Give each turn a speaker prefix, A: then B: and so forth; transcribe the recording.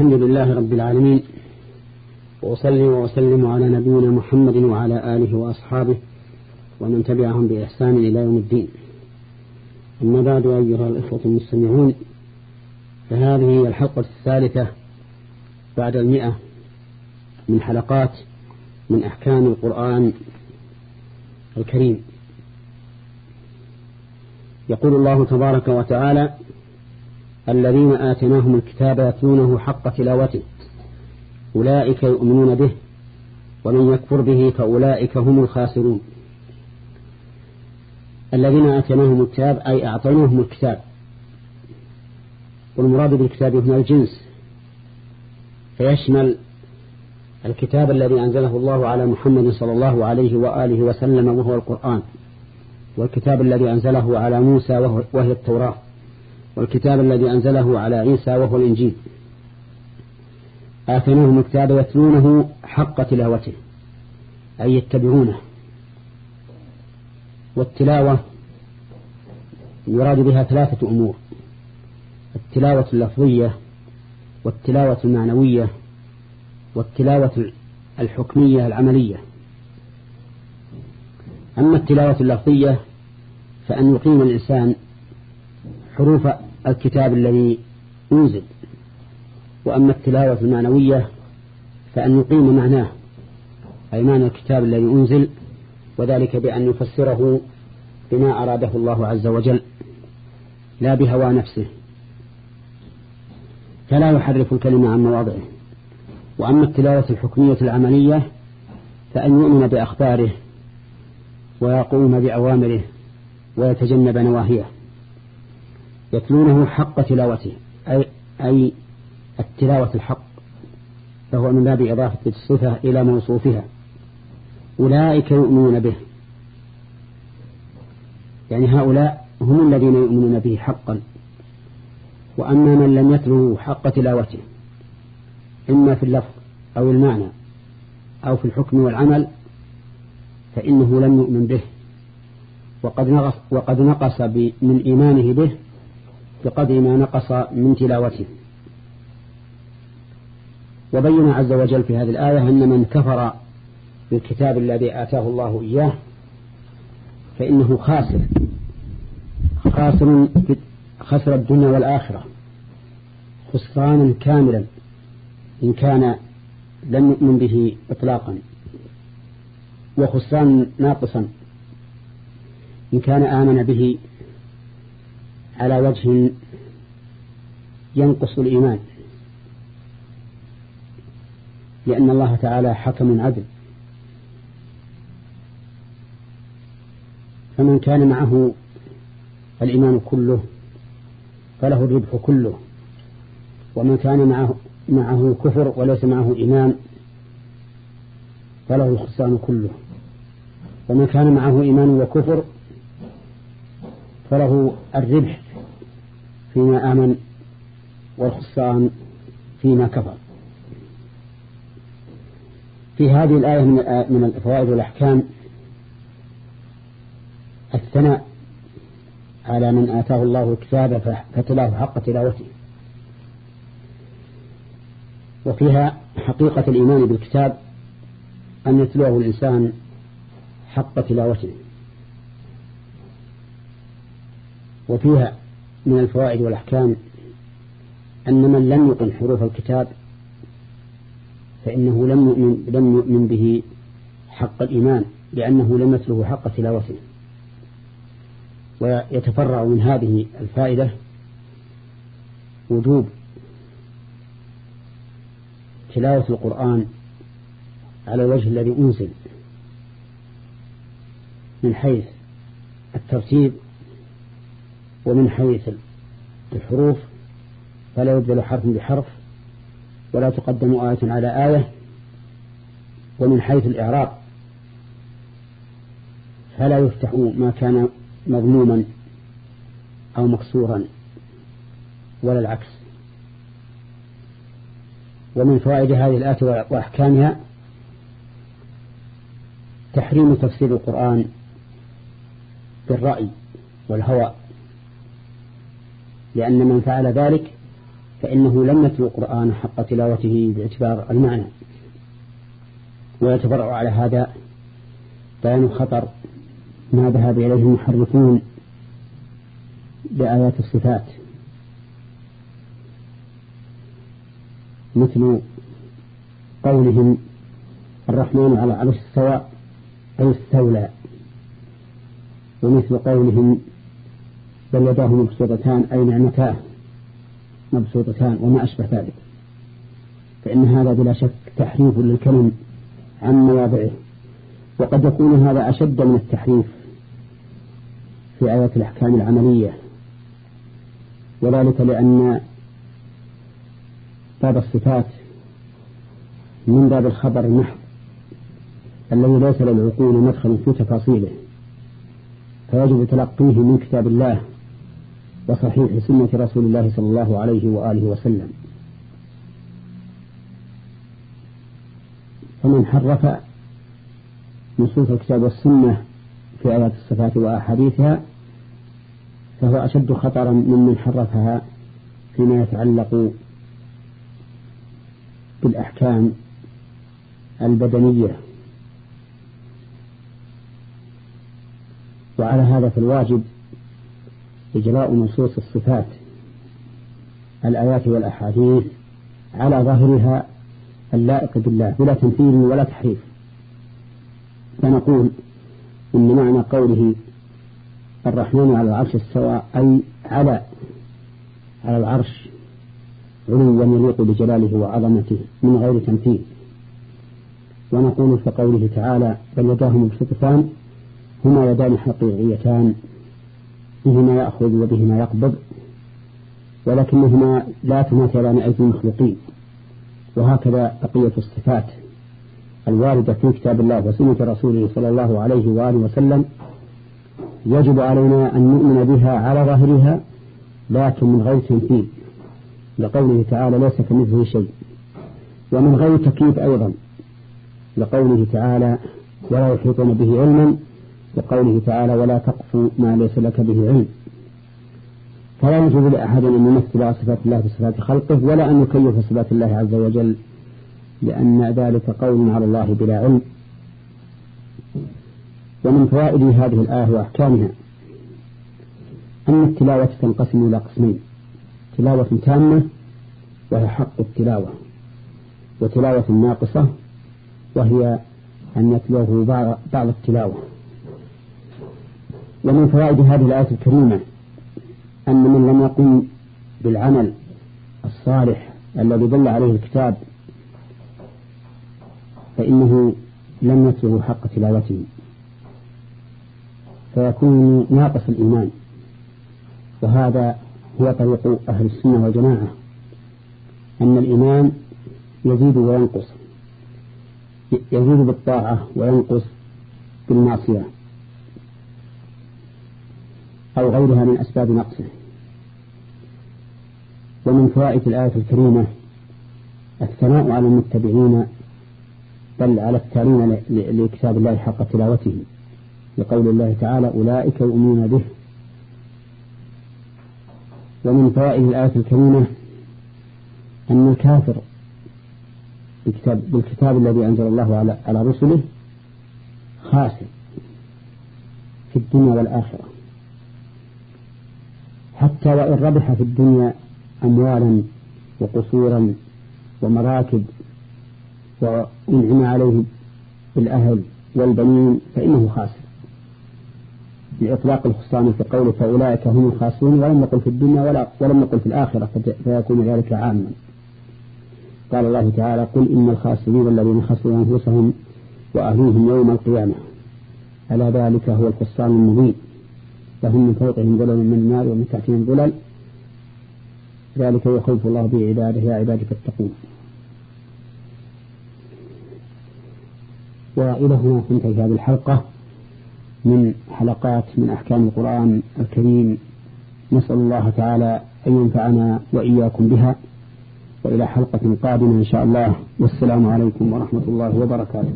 A: الحمد لله رب العالمين وأصلي وأسلم على نبينا محمد وعلى آله وأصحابه ومن تبعهم بإحسان إلى يوم الدين. أما بعد أيها الإخوة المستمعون فهذه هي الحلقة الثالثة بعد المئة من حلقات من أحكام القرآن الكريم. يقول الله تبارك وتعالى الذين آتناهم الكتاب يتلونه حق تلاوته. أولئك يؤمنون به ومن يكفر به فأولئك هم الخاسرون. الذين آتناهم الكتاب أي أعطيناهم الكتاب. والمراد بالكتاب هنا الجنس. فيشمل الكتاب الذي أنزله الله على محمد صلى الله عليه وآله وسلم وهو القرآن والكتاب الذي أنزله على موسى وهي التوراة. والكتاب الذي أنزله على عيسى وهو الإنجيل. آتيناهم الكتاب يتلونه حق تلاوته أي يتبعونه. والتلاوة يراد بها ثلاثة أمور التلاوة اللفظية والتلاوة المعنوية والتلاوة الحكمية العملية. أما التلاوة اللفظية فأن يقيم الإنسان حروف الكتاب الذي أنزل. وأما التلاوة المعنوية فأن يقيم معناه أي معنى الكتاب الذي أنزل وذلك بأن يفسره بما أراده الله عز وجل لا بهوى نفسه. فلا يحرف الكلمة عن مواضعه. وأما التلاوة الحكمية العملية فأن يؤمن بأخباره ويقوم بأوامره ويتجنب نواهيه. يتلونه حق تلاوته أي, أي التلاوة الحق فهو من باب إضافة الصفة إلى موصوفها. أولئك يؤمنون به. يعني هؤلاء هم الذين يؤمنون به حقا. وأما من لم يتلو حق تلاوته إما في اللفظ أو المعنى أو في الحكم والعمل فإنه لم يؤمن به. وقد نقص, وقد نقص من إيمانه به بقدر ما نقص من تلاوته. وبين عز وجل في هذه الآية أن من كفر بالكتاب الذي آتاه الله إياه فإنه خاسر خاسر خسر الدنيا والآخرة خسرانا كاملا إن كان لم يؤمن به إطلاقا وخسران ناقصا إن كان آمن به على وجه ينقص الإيمان. لأن الله تعالى حكم عدل. فمن كان معه الإيمان كله فله الربح كله. ومن كان معه, معه كفر وليس معه إيمان فله الخسران كله. ومن كان معه إيمان وكفر فله الربح. فيما آمن والخسران فيما كفر. في هذه الآية من الفوائد والأحكام الثناء على من آتاه الله الكتاب فتلاه حق تلاوته. وفيها حقيقة الإيمان بالكتاب أن يتلوه الإنسان حق تلاوته. وفيها من الفوائد والأحكام أن من لم يقن حروف الكتاب فإنه لم يؤمن, لم يؤمن به حق الإيمان لأنه لم يتله حق تلاوته. ويتفرع من هذه الفائدة وجوب تلاوة القرآن على الوجه الذي أنزل من حيث الترتيب ومن حيث الحروف فلا يبدل حرف بحرف ولا تقدم آية على آية ومن حيث الإعراب فلا يفتح ما كان مضموما أو مكسورا ولا العكس. ومن فوائد هذه الآية وأحكامها تحريم تفسير القرآن بالرأي والهوى لأن من فعل ذلك فإنه لم يتلو القرآن حق تلاوته باعتبار المعنى. ويتبرع على هذا بيان خطر ما ذهب إليه المحرفون بآيات الصفات. مثل قولهم الرحمن على عرش السواء أي استولى. ومثل قولهم بل يداه مبسوطتان أي نعمتاه مبسوطتان وما أشبه ذلك. فإن هذا بلا شك تحريف للكلم عن مواضعه. وقد يكون هذا أشد من التحريف في آيات الأحكام العملية. وذلك لأن باب الصفات من باب الخبر المحض الذي ليس للعقول مدخل في تفاصيله فيجب تلقيه من كتاب الله. وصحيح سنة رسول الله صلى الله عليه وآله وسلم. فمن حرف نصوص الكتاب والسنة في آيات الصفات وأحاديثها فهو أشد خطرا ممن حرفها فيما يتعلق بالأحكام البدنية. وعلى هذا فالواجب إجراء نصوص الصفات الآيات والأحاديث على ظاهرها اللائق بالله بلا تمثيل ولا تحريف. فنقول إن معنى قوله الرحمن على العرش استوى أي على على العرش علوا يليق بجلاله وعظمته من غير تمثيل ونقول في قوله تعالى بل يداه مبسوطتان هما يدان حقيقيتان. بهما يأخذ وبهما يقبض ولكنهما لا تماثلان أيدي المخلوقين وهكذا بقية الصفات الواردة في كتاب الله وسنة رسوله صلى الله عليه وآله وسلم. يجب علينا أن نؤمن بها على ظاهرها لكن من غير تمثيل لقوله تعالى ليس كمثله شيء ومن غير تكييف أيضا لقوله تعالى ولا يحيطون به علما لقوله تعالى ولا تقف ما ليس لك به علم. فلا يجوز لأحد أن يمثل صفات الله بصفات خلقه ولا أن يكيف صفات الله عز وجل لأن ذلك قول على الله بلا علم. ومن فوائد هذه الآية وأحكامها أن التلاوة تنقسم إلى قسمين. تلاوة تامة وهي حق التلاوة وتلاوة ناقصة وهي أن يتلوه بعض التلاوة. ومن فوائد هذه الآية الكريمة أن من لم يقم بالعمل الصالح الذي دل عليه الكتاب فإنه لم يتلو حق تلاوته فيكون ناقص الإيمان وهذا هو طريق أهل السنة والجماعة أن الإيمان يزيد وينقص يزيد بالطاعة وينقص بالمعصية. أو غيرها من أسباب نقصه. ومن فوائد الآية الكريمة الثناء على المتبعين بل على التالين لكتاب الله حق تلاوته لقول الله تعالى أولئك يؤمنون به. ومن فوائد الآية الكريمة أن الكافر بالكتاب, بالكتاب الذي أنزل الله على, على رسله خاسر في الدنيا والآخرة. حتى وإن ربح في الدنيا أموالا وقصورا ومراكب وإنعم عليه بالأهل والبنين فإنه خاسر. لإطلاق الخصام في قوله فأولئك هم الخاسرون ولم نقل في الدنيا ولا ولم نقل في الآخرة فيكون ذلك عاما. قال الله تعالى قل إن الخاسرين الذين خسروا أنفسهم وأهليهم يوم القيامة. ألا ذلك هو الخصام المبين. لهم من فوقهم ظلل من النار ومن تحتهم ظلل. ذلك يخوف الله به عباده يا عبادي فاتقون وإلى هنا تنتهي هذه الحلقة من حلقات من أحكام القرآن الكريم. نسأل الله تعالى أن ينفعنا وإياكم بها. وإلى حلقة قادمة إن شاء الله. والسلام عليكم ورحمة الله وبركاته.